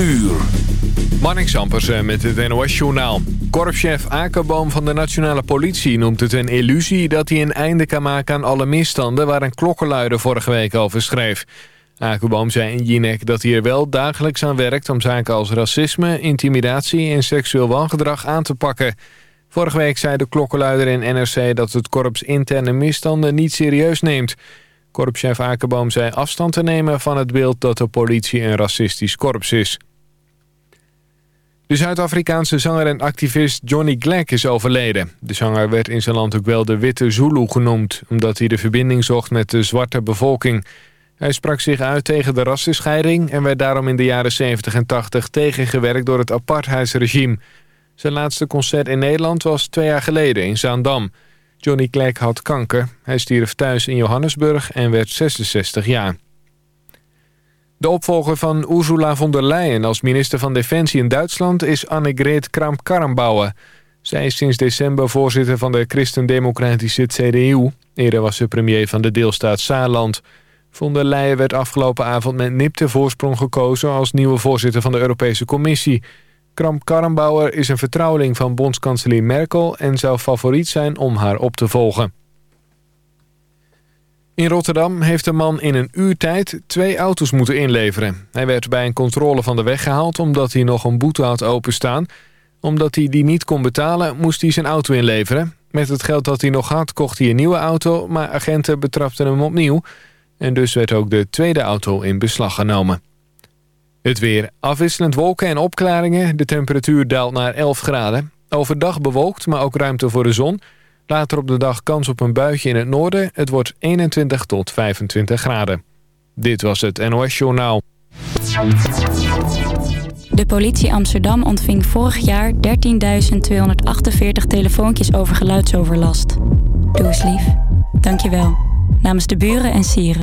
uur. Marnik Sampersen met het NOS-journaal. Korpschef Akerboom van de Nationale Politie noemt het een illusie... dat hij een einde kan maken aan alle misstanden... waar een klokkenluider vorige week over schreef. Akerboom zei in Jinek dat hij er wel dagelijks aan werkt... om zaken als racisme, intimidatie en seksueel wangedrag aan te pakken. Vorige week zei de klokkenluider in NRC... dat het korps interne misstanden niet serieus neemt... Korpschef Akerboom zei afstand te nemen van het beeld dat de politie een racistisch korps is. De Zuid-Afrikaanse zanger en activist Johnny Gleck is overleden. De zanger werd in zijn land ook wel de Witte Zulu genoemd... omdat hij de verbinding zocht met de zwarte bevolking. Hij sprak zich uit tegen de rassenscheiding... en werd daarom in de jaren 70 en 80 tegengewerkt door het apartheidsregime. Zijn laatste concert in Nederland was twee jaar geleden in Zaandam... Johnny Clegg had kanker. Hij stierf thuis in Johannesburg en werd 66 jaar. De opvolger van Ursula von der Leyen als minister van Defensie in Duitsland... is Annegret Kramp-Karrenbauer. Zij is sinds december voorzitter van de christendemocratische CDU. Eerder was ze premier van de deelstaat Saarland. Von der Leyen werd afgelopen avond met nipte voorsprong gekozen... als nieuwe voorzitter van de Europese Commissie... Kramp-Karrenbauer is een vertrouweling van bondskanselier Merkel... en zou favoriet zijn om haar op te volgen. In Rotterdam heeft een man in een uur tijd twee auto's moeten inleveren. Hij werd bij een controle van de weg gehaald omdat hij nog een boete had openstaan. Omdat hij die niet kon betalen moest hij zijn auto inleveren. Met het geld dat hij nog had kocht hij een nieuwe auto... maar agenten betrapten hem opnieuw. En dus werd ook de tweede auto in beslag genomen. Het weer. Afwisselend wolken en opklaringen. De temperatuur daalt naar 11 graden. Overdag bewolkt, maar ook ruimte voor de zon. Later op de dag kans op een buitje in het noorden. Het wordt 21 tot 25 graden. Dit was het NOS Journaal. De politie Amsterdam ontving vorig jaar 13.248 telefoontjes over geluidsoverlast. Doe eens lief. Dank je wel. Namens de buren en sieren.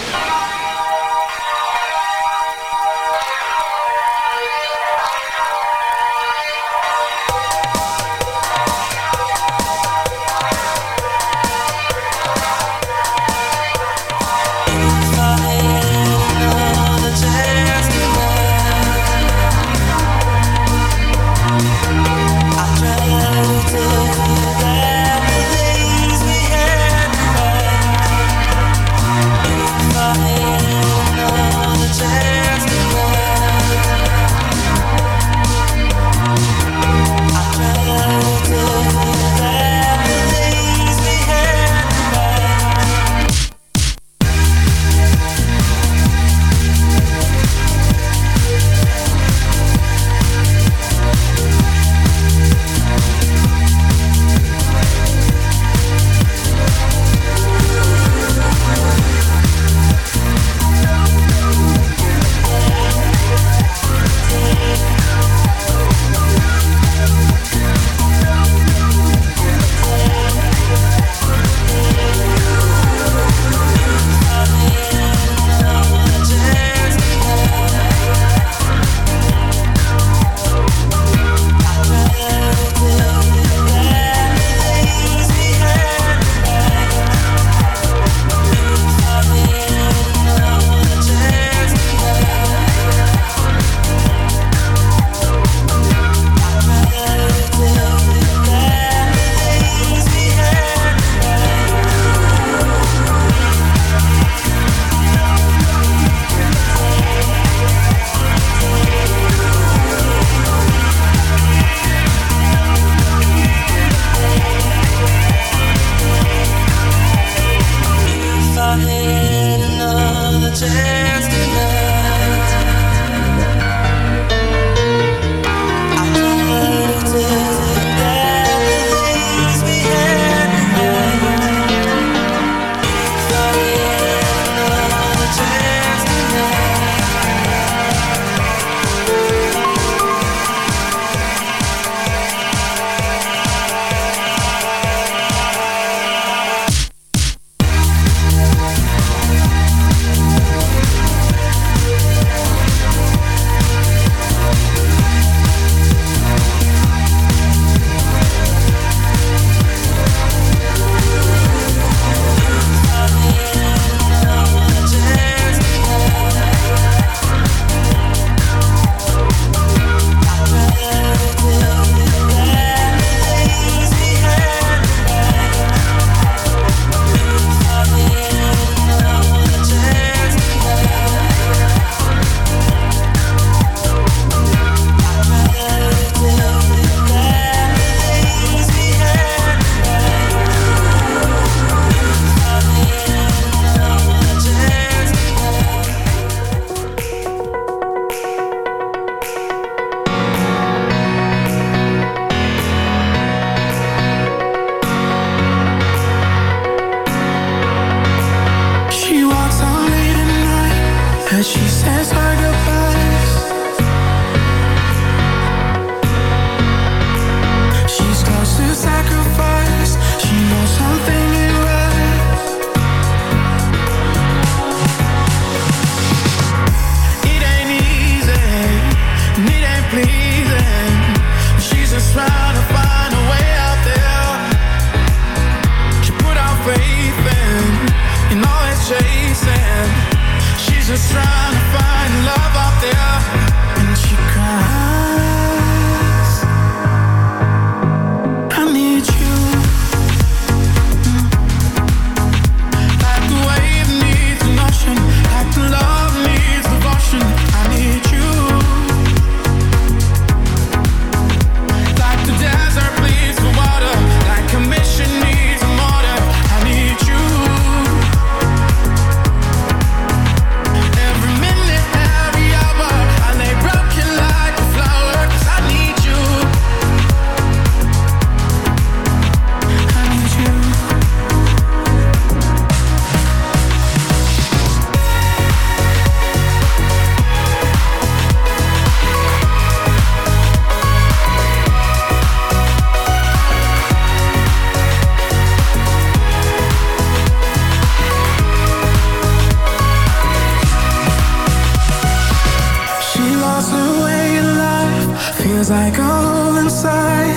like a hole inside.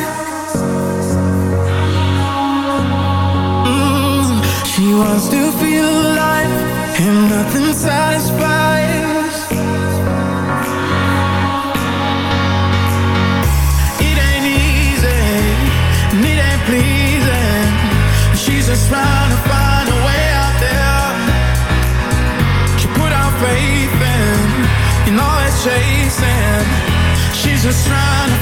Mm, she wants to feel alive, and nothing's out. just trying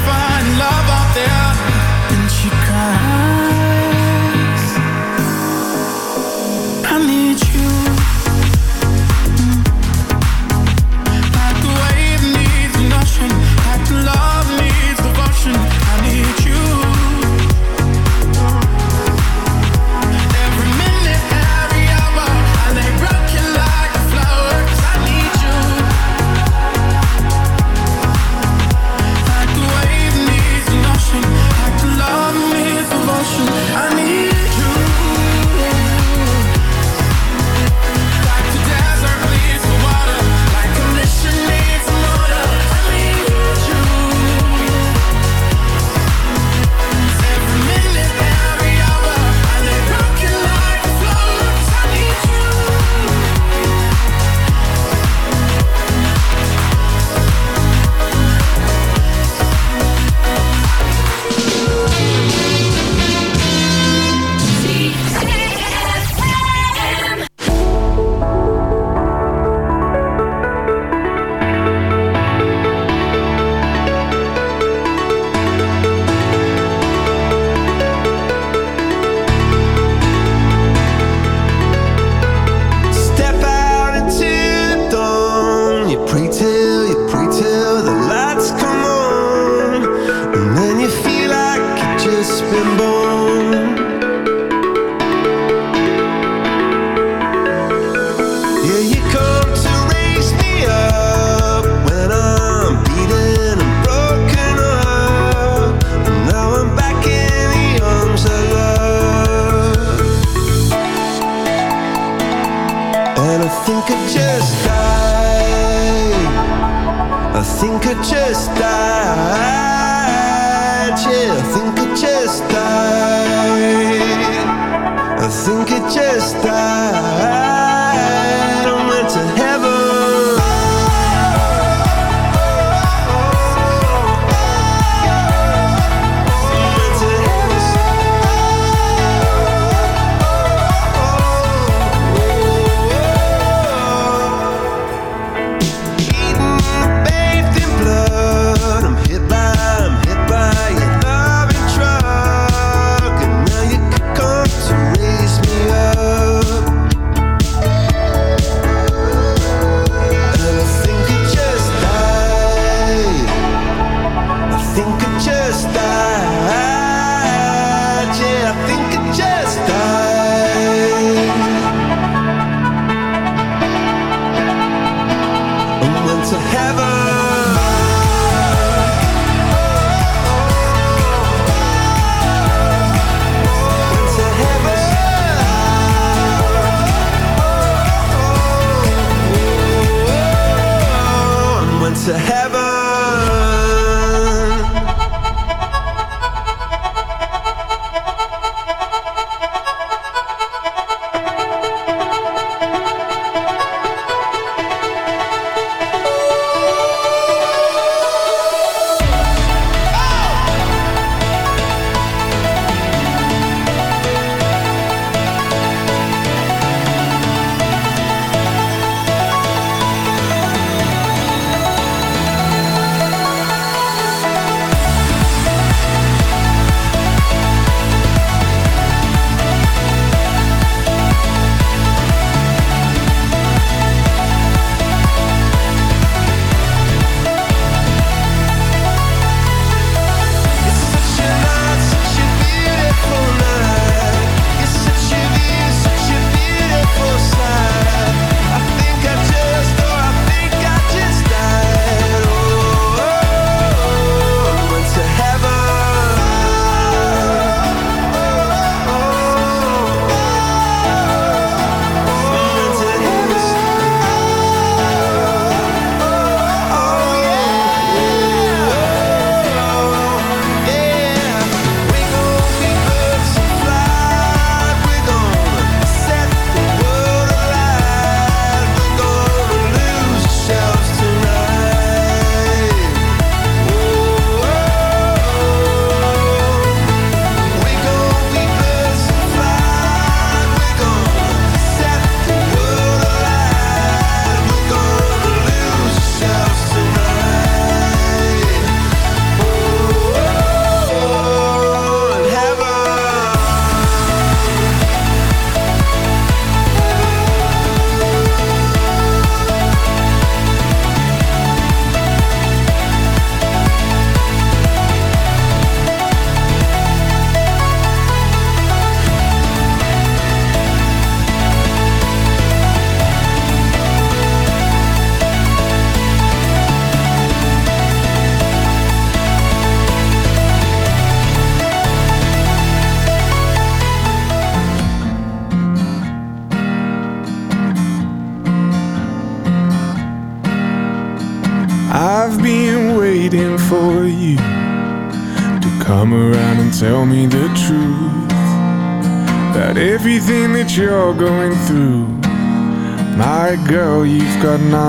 to heaven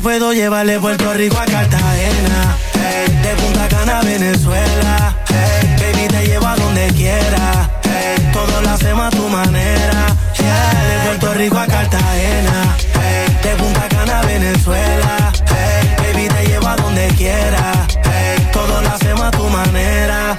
Puedo llevar de Puerto Rico a Cartagena. de Punta Cana a Venezuela. baby, te llevo a donde quiera. todo lo hacemos a tu manera. de Puerto Rico a Cartagena. de Punta Cana a Venezuela. baby, te llevo a donde quiera. todo lo hacemos a tu manera.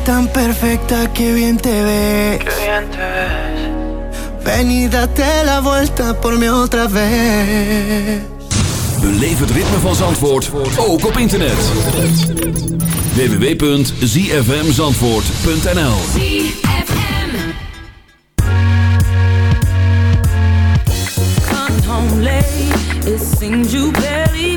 tan perfecta, que bien te ves. Qué bien te ves. Ven y date la vuelta por mí otra vez. Beleef het ritme van Zandvoort, ook op internet. www.zfmzandvoort.nl Come home late, it seems you barely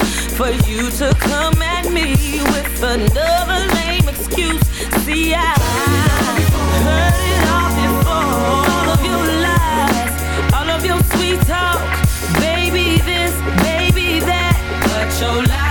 For you to come at me with another lame excuse. See, I heard it all before. All of your lies, all of your sweet talk. Baby this, baby that. But your lies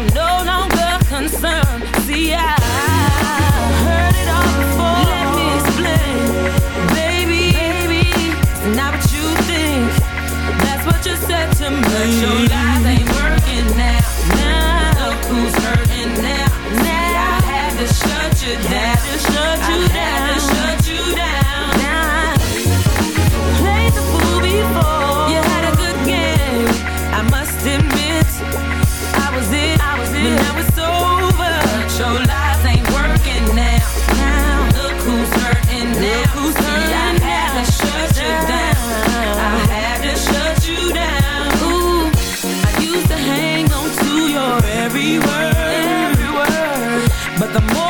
am no longer concerned. See, I heard it all before. Let me explain, baby. not what you think. That's what you said to me. Your lies ain't working now. Now look who's hurting the more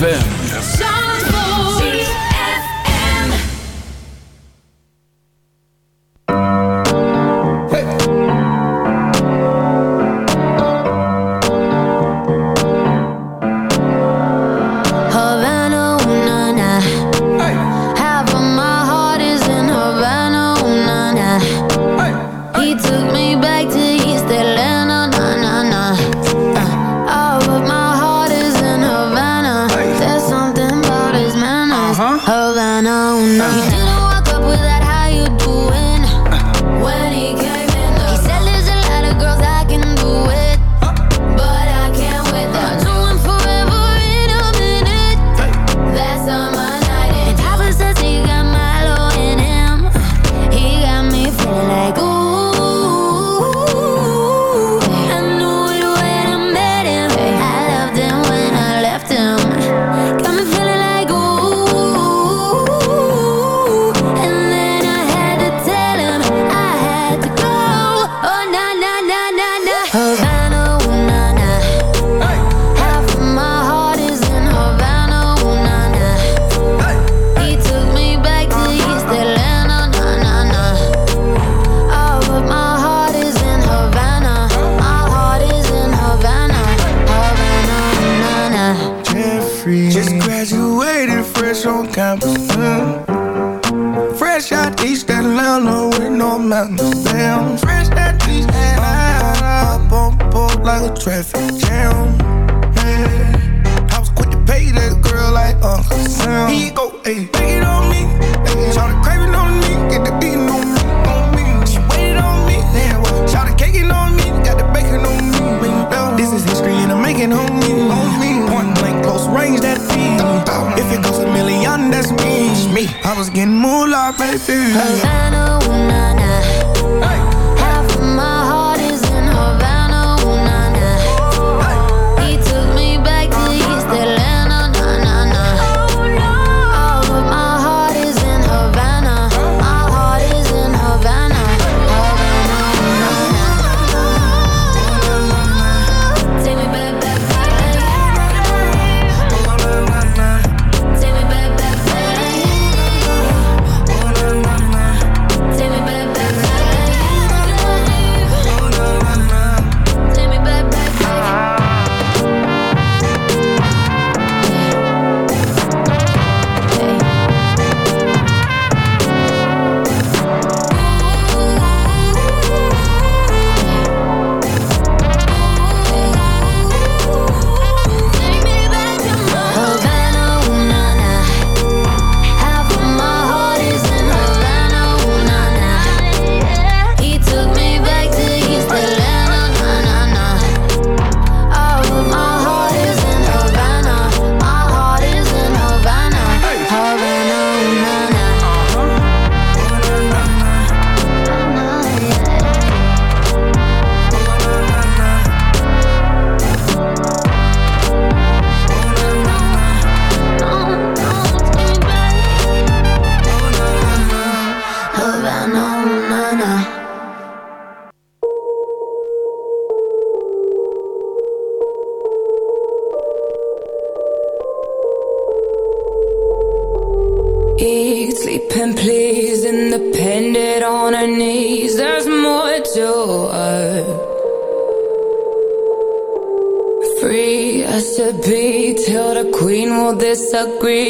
ZFM. ego. Ayy, begging on me. Shout it craving on me. Get the beating on me. On me. She waited on me. Shout it caking on me. Got the bacon on me. This is history and I'm making on me. On me. Point blank, close range, that feed. If it goes a million, that's me. me. I was getting moolah, baby. Havana, ooh, na, na. Half of my heart is in Havana. disagree.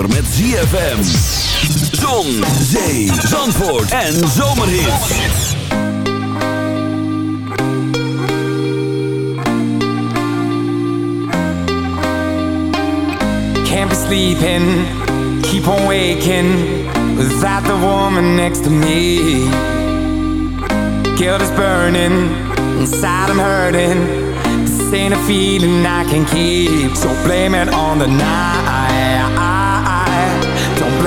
zomer met ZFM. Zon, zee, zandvoort en zomerhit. Can't be sleeping, keep on waking, without the woman next to me. Guilt is burning, inside I'm hurting, this ain't a feeling I can keep, so blame it on the night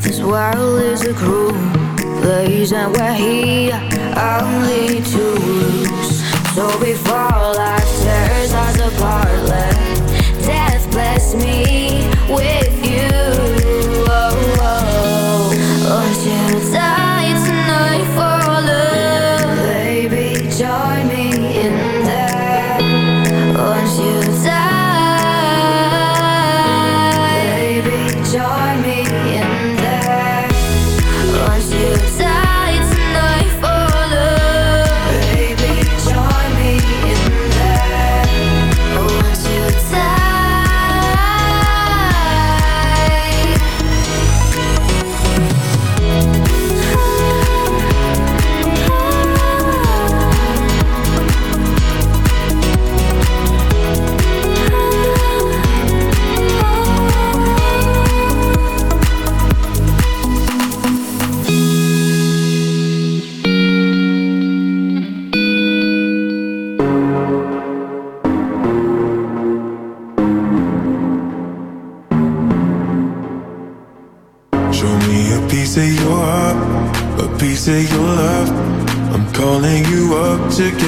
This world is a cruel place, and we're here only to lose. So before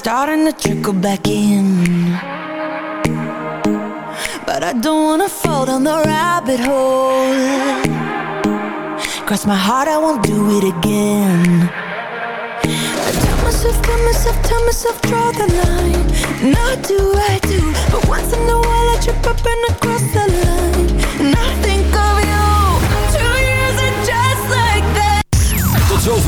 starting to trickle back in. But I don't wanna fall down the rabbit hole. Cross my heart, I won't do it again. I tell myself, tell myself, tell myself, draw the line. Not do, I do But once in a while I trip up and I cross the line.